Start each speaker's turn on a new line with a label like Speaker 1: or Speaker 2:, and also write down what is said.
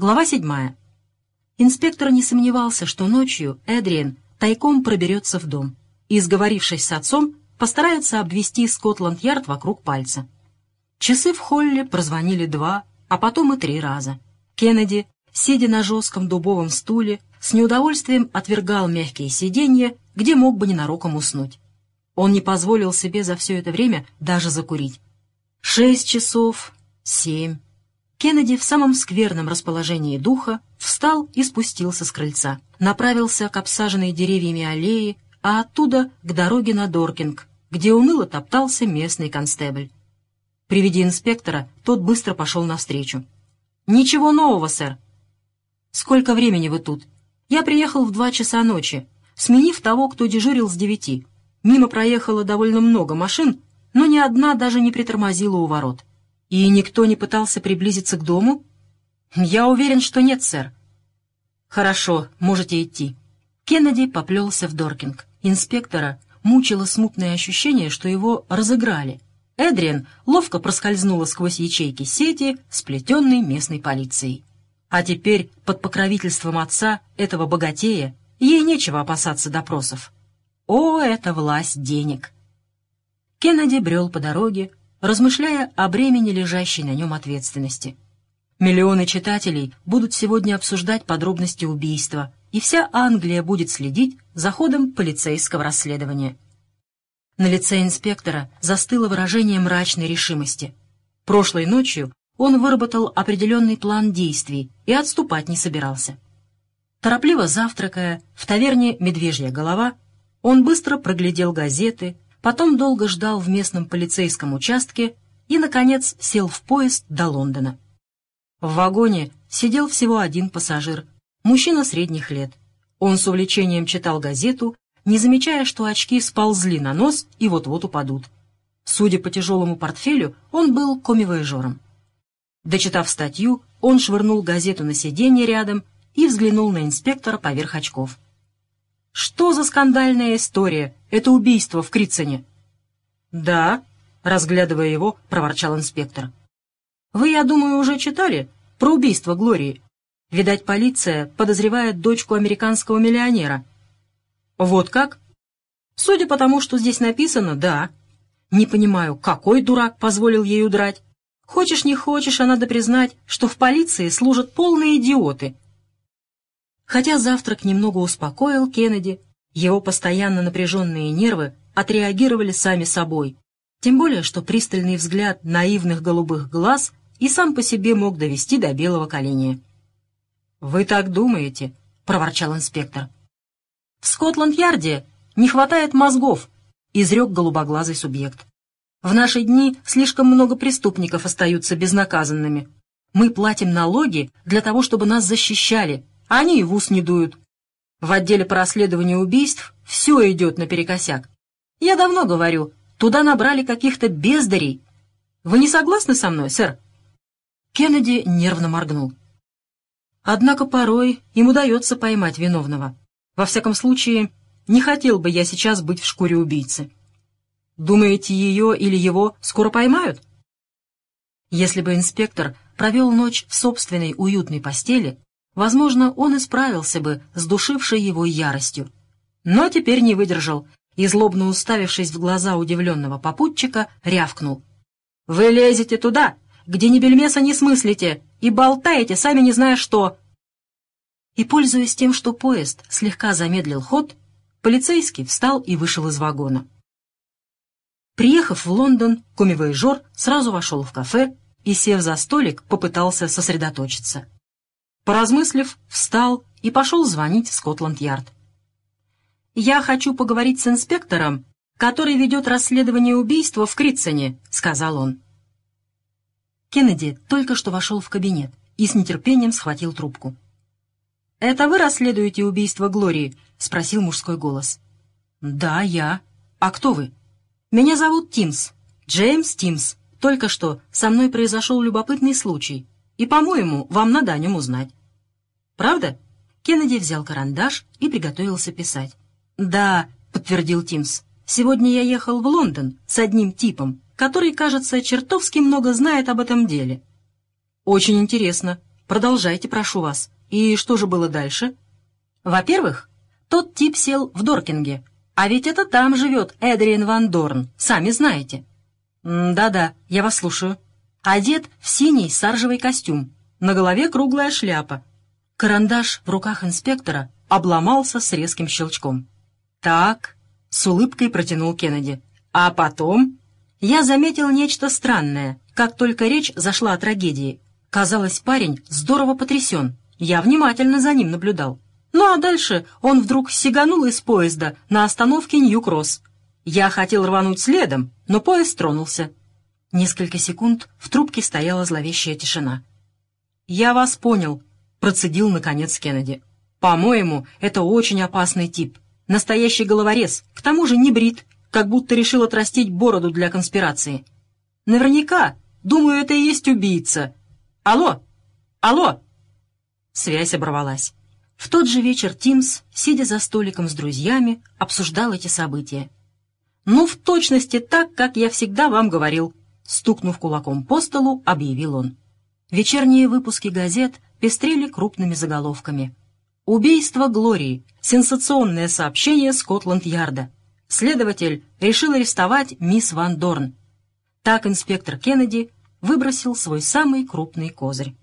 Speaker 1: Глава седьмая. Инспектор не сомневался, что ночью Эдриен тайком проберется в дом и, сговорившись с отцом, постарается обвести Скотланд-Ярд вокруг пальца. Часы в холле прозвонили два, а потом и три раза. Кеннеди, сидя на жестком дубовом стуле, с неудовольствием отвергал мягкие сиденья, где мог бы ненароком уснуть. Он не позволил себе за все это время даже закурить. Шесть часов, семь, Кеннеди в самом скверном расположении духа встал и спустился с крыльца. Направился к обсаженной деревьями аллее, а оттуда к дороге на Доркинг, где уныло топтался местный констебль. При виде инспектора тот быстро пошел навстречу. «Ничего нового, сэр». «Сколько времени вы тут?» «Я приехал в два часа ночи, сменив того, кто дежурил с девяти. Мимо проехало довольно много машин, но ни одна даже не притормозила у ворот. «И никто не пытался приблизиться к дому?» «Я уверен, что нет, сэр». «Хорошо, можете идти». Кеннеди поплелся в Доркинг. Инспектора мучило смутное ощущение, что его разыграли. Эдриан ловко проскользнула сквозь ячейки сети, сплетенной местной полицией. А теперь, под покровительством отца, этого богатея, ей нечего опасаться допросов. О, это власть денег! Кеннеди брел по дороге, размышляя о бремени лежащей на нем ответственности. Миллионы читателей будут сегодня обсуждать подробности убийства, и вся Англия будет следить за ходом полицейского расследования. На лице инспектора застыло выражение мрачной решимости. Прошлой ночью он выработал определенный план действий и отступать не собирался. Торопливо завтракая в таверне «Медвежья голова», он быстро проглядел газеты, потом долго ждал в местном полицейском участке и, наконец, сел в поезд до Лондона. В вагоне сидел всего один пассажир, мужчина средних лет. Он с увлечением читал газету, не замечая, что очки сползли на нос и вот-вот упадут. Судя по тяжелому портфелю, он был комивояжером. Дочитав статью, он швырнул газету на сиденье рядом и взглянул на инспектора поверх очков. Что за скандальная история? Это убийство в Крицене. Да, разглядывая его, проворчал инспектор. Вы, я думаю, уже читали про убийство Глории. Видать, полиция подозревает дочку американского миллионера. Вот как? Судя по тому, что здесь написано, да. Не понимаю, какой дурак позволил ей удрать. Хочешь не хочешь, а надо признать, что в полиции служат полные идиоты — Хотя завтрак немного успокоил Кеннеди, его постоянно напряженные нервы отреагировали сами собой, тем более, что пристальный взгляд наивных голубых глаз и сам по себе мог довести до белого коленя. «Вы так думаете?» — проворчал инспектор. «В Скотланд-Ярде не хватает мозгов», — изрек голубоглазый субъект. «В наши дни слишком много преступников остаются безнаказанными. Мы платим налоги для того, чтобы нас защищали, они и в ус не дуют. В отделе по расследованию убийств все идет наперекосяк. Я давно говорю, туда набрали каких-то бездарей. Вы не согласны со мной, сэр?» Кеннеди нервно моргнул. Однако порой им удается поймать виновного. Во всяком случае, не хотел бы я сейчас быть в шкуре убийцы. Думаете, ее или его скоро поймают? Если бы инспектор провел ночь в собственной уютной постели, возможно, он и справился бы с душившей его яростью. Но теперь не выдержал и, злобно уставившись в глаза удивленного попутчика, рявкнул. «Вы лезете туда, где ни бельмеса не смыслите, и болтаете, сами не зная что!» И, пользуясь тем, что поезд слегка замедлил ход, полицейский встал и вышел из вагона. Приехав в Лондон, комивояжер сразу вошел в кафе и, сев за столик, попытался сосредоточиться. Поразмыслив, встал и пошел звонить в Скотланд-Ярд. «Я хочу поговорить с инспектором, который ведет расследование убийства в Критсоне», — сказал он. Кеннеди только что вошел в кабинет и с нетерпением схватил трубку. «Это вы расследуете убийство Глории?» — спросил мужской голос. «Да, я. А кто вы?» «Меня зовут Тимс. Джеймс Тимс. Только что со мной произошел любопытный случай, и, по-моему, вам надо о нем узнать». Правда?» Кеннеди взял карандаш и приготовился писать. «Да», — подтвердил Тимс, — «сегодня я ехал в Лондон с одним типом, который, кажется, чертовски много знает об этом деле». «Очень интересно. Продолжайте, прошу вас. И что же было дальше? Во-первых, тот тип сел в Доркинге. А ведь это там живет Эдриен Ван Дорн, сами знаете. Да-да, я вас слушаю. Одет в синий саржевый костюм. На голове круглая шляпа. Карандаш в руках инспектора обломался с резким щелчком. «Так», — с улыбкой протянул Кеннеди. «А потом...» Я заметил нечто странное, как только речь зашла о трагедии. Казалось, парень здорово потрясен. Я внимательно за ним наблюдал. Ну а дальше он вдруг сиганул из поезда на остановке Нью-Кросс. Я хотел рвануть следом, но поезд тронулся. Несколько секунд в трубке стояла зловещая тишина. «Я вас понял», — процедил наконец Кеннеди. «По-моему, это очень опасный тип. Настоящий головорез, к тому же не брит, как будто решил отрастить бороду для конспирации. Наверняка, думаю, это и есть убийца. Алло! Алло!» Связь оборвалась. В тот же вечер Тимс, сидя за столиком с друзьями, обсуждал эти события. «Ну, в точности так, как я всегда вам говорил», — стукнув кулаком по столу, объявил он. Вечерние выпуски газет пестрели крупными заголовками. «Убийство Глории. Сенсационное сообщение Скотланд-Ярда. Следователь решил арестовать мисс Ван Дорн». Так инспектор Кеннеди выбросил свой самый крупный козырь.